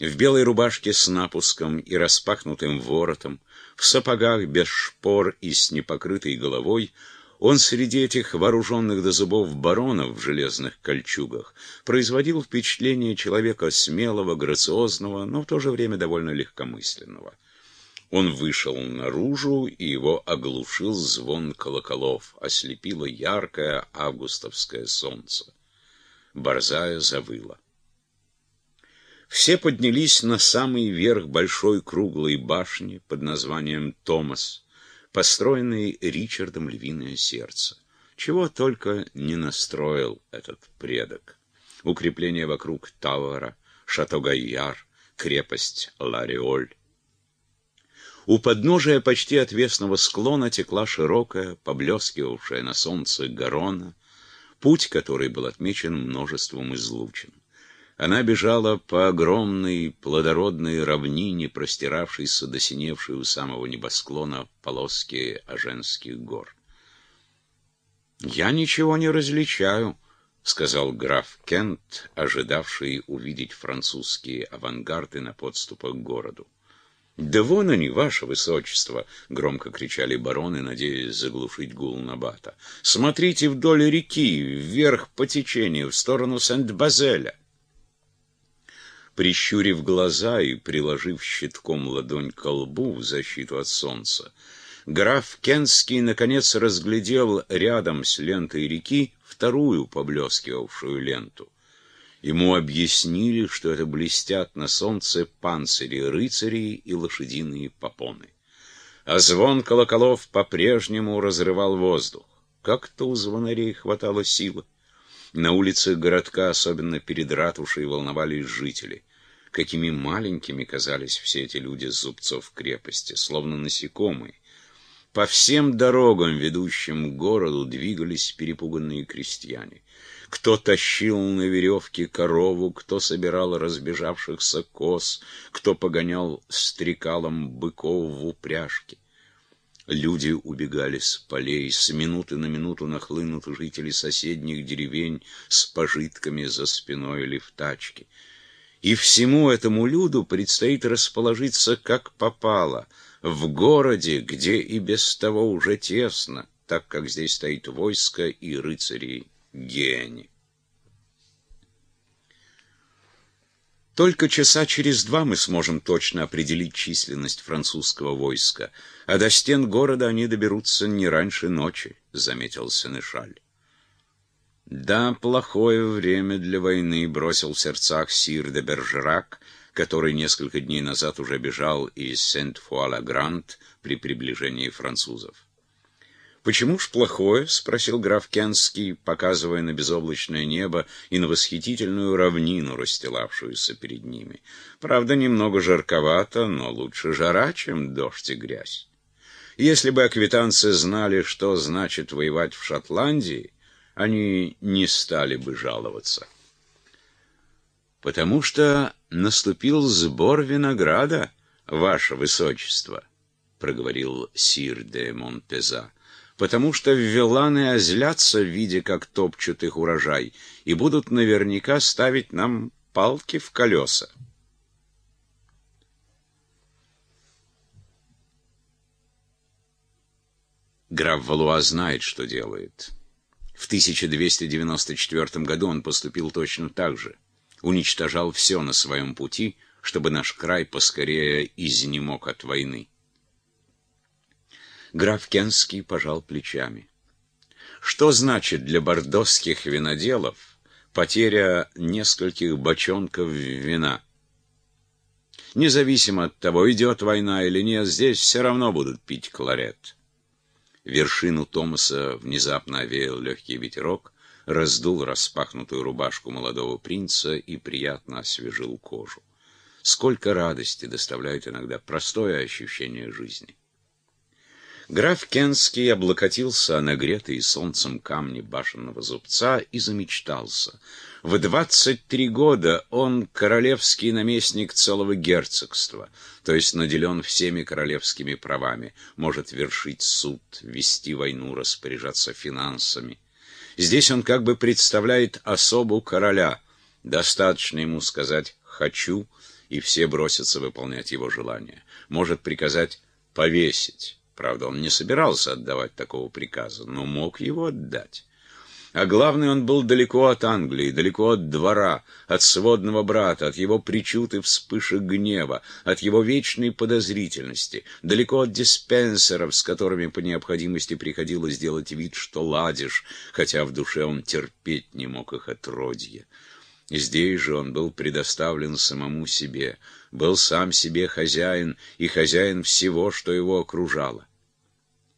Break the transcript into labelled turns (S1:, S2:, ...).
S1: в белой рубашке с напуском и распахнутым воротом, в сапогах без шпор и с непокрытой головой, он среди этих вооруженных до зубов баронов в железных кольчугах производил впечатление человека смелого, грациозного, но в то же время довольно легкомысленного. Он вышел наружу, и его оглушил звон колоколов, ослепило яркое августовское солнце. Борзая завыла. Все поднялись на самый верх большой круглой башни под названием Томас, построенной Ричардом Львиное Сердце. Чего только не настроил этот предок. Укрепление вокруг Тауэра, Шато-Гайяр, крепость Лариоль. У подножия почти отвесного склона текла широкая, поблескивавшая на солнце Гарона, путь который был отмечен множеством излучин. Она бежала по огромной плодородной равнине, простиравшейся до синевшей у самого небосклона полоски Аженских гор. «Я ничего не различаю», — сказал граф Кент, ожидавший увидеть французские авангарды на подступах к городу. «Да вон они, ваше высочество!» — громко кричали бароны, надеясь заглушить гул Набата. «Смотрите вдоль реки, вверх по течению, в сторону Сент-Базеля!» Прищурив глаза и приложив щитком ладонь к лбу в защиту от солнца, граф Кенский наконец разглядел рядом с лентой реки вторую поблескивавшую ленту. Ему объяснили, что это блестят на солнце панцири рыцарей и лошадиные попоны. А звон колоколов по-прежнему разрывал воздух. Как-то у звонарей хватало силы. На улицах городка, особенно перед ратушей, волновались жители. Какими маленькими казались все эти люди с зубцов крепости, словно насекомые. По всем дорогам, ведущим к городу, двигались перепуганные крестьяне. Кто тащил на веревке корову, кто собирал разбежавшихся коз, кто погонял стрекалом быков в упряжке. Люди убегали с полей, с минуты на минуту нахлынут жители соседних деревень с пожитками за спиной или в тачке. И всему этому люду предстоит расположиться как попало, в городе, где и без того уже тесно, так как здесь стоит войско и рыцари гени. Только часа через два мы сможем точно определить численность французского войска, а до стен города они доберутся не раньше ночи, — заметил Сенешаль. Да, плохое время для войны, бросил в сердцах сир де Бержерак, который несколько дней назад уже бежал из Сент-Фуа-Ла-Грант при приближении французов. «Почему ж плохое?» — спросил граф Кенский, показывая на безоблачное небо и на восхитительную равнину, расстилавшуюся перед ними. «Правда, немного жарковато, но лучше жара, чем дождь и грязь. Если бы аквитанцы знали, что значит воевать в Шотландии, они не стали бы жаловаться. Потому что наступил сбор винограда, ваше высочество, проговорил сир де Монпеза, потому что виланы озлятся, видя, как топчут их урожай, и будут наверняка ставить нам палки в колеса. Граф Валуа знает, что делает. В 1294 году он поступил точно так же. Уничтожал все на своем пути, чтобы наш край поскорее изнемог от войны. Граф Кенский пожал плечами. Что значит для бордосских виноделов потеря нескольких бочонков вина? Независимо от того, идет война или нет, здесь все равно будут пить кларет. Вершину Томаса внезапно овеял легкий ветерок, раздул распахнутую рубашку молодого принца и приятно освежил кожу. Сколько радости доставляет иногда простое ощущение жизни. Граф Кенский облокотился о нагретые солнцем камни башенного зубца и замечтался. В двадцать три года он королевский наместник целого герцогства, то есть наделен всеми королевскими правами, может вершить суд, вести войну, распоряжаться финансами. Здесь он как бы представляет особу короля. Достаточно ему сказать «хочу», и все бросятся выполнять его желание. Может приказать повесить. Правда, он не собирался отдавать такого приказа, но мог его отдать. А главное, он был далеко от Англии, далеко от двора, от сводного брата, от его причуд и вспышек гнева, от его вечной подозрительности, далеко от диспенсеров, с которыми по необходимости приходилось делать вид, что ладишь, хотя в душе он терпеть не мог их отродье. Здесь же он был предоставлен самому себе, был сам себе хозяин и хозяин всего, что его окружало.